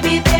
baby.